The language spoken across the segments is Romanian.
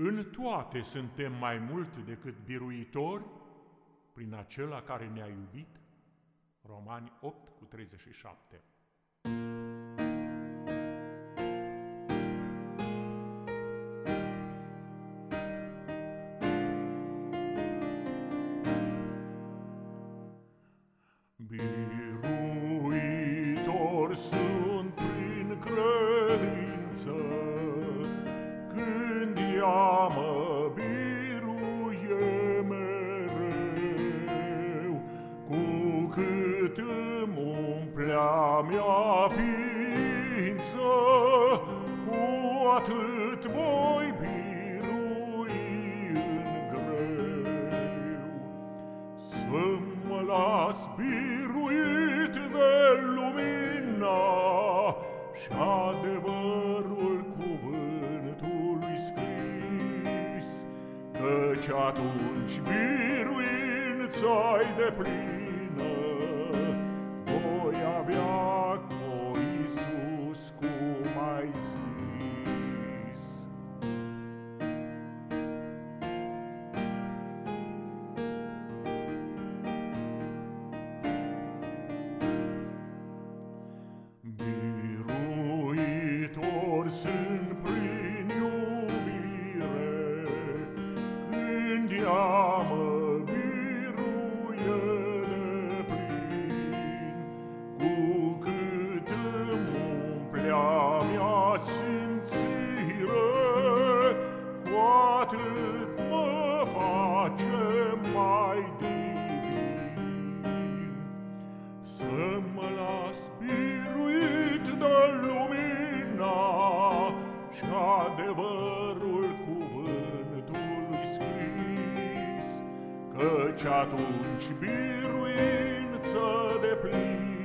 În toate suntem mai mult decât biruitori prin acela care ne-a iubit. Romani 8 cu 37 ea mă biruie mereu. Cu cât îmi umplea mea ființă Cu atât voi birui în greu. Să mă las biruit de lumina și adevărul Căci atunci biruința-i de plină, voi avea cu Iisus atunci biruință de plină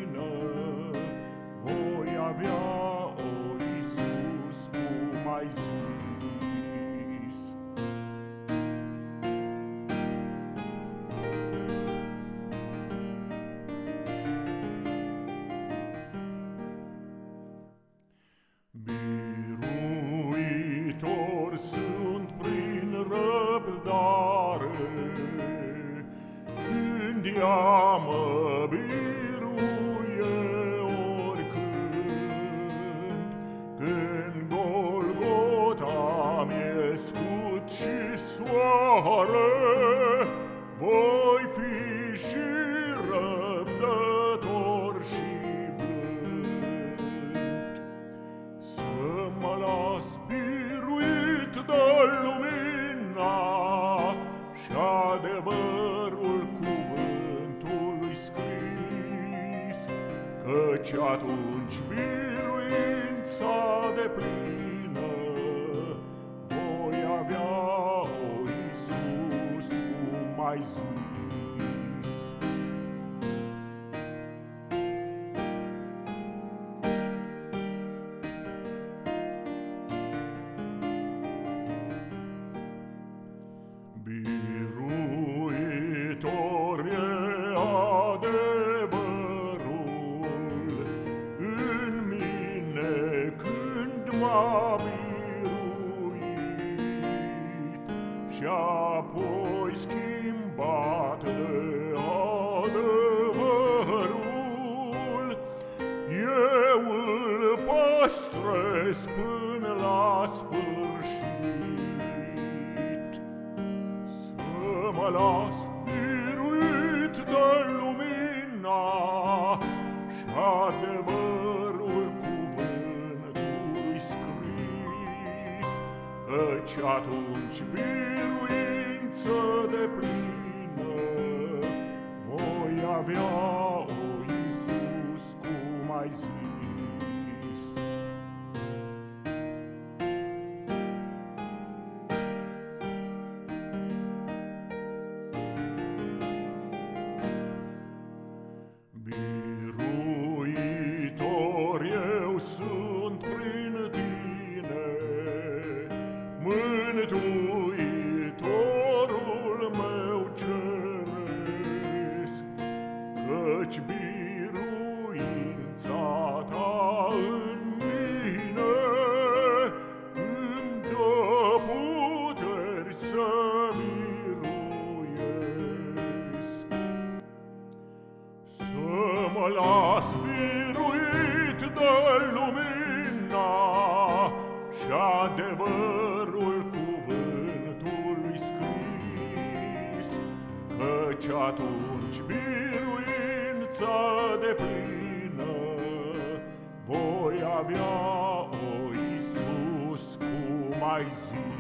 mă biruie oricând, Când Golgota mi-e scut și soare, Voi fi și Căci atunci biruința de plină voi avea, o Iisus, cum ai zis. Apoi schimbat de adevărul eu îl păstrez până la sfârșit. Să mă las biruit de lumina și adevărul cuvântului scris, Căci atunci biruință de plină voi avea, o Iisus, cum ai zis. Biruitor eu sunt prin tine, Mântuitorul las biruit de lumina Și adevărul cuvântului scris Căci atunci biruința de plină Voi avea, o Iisus, cum ai zis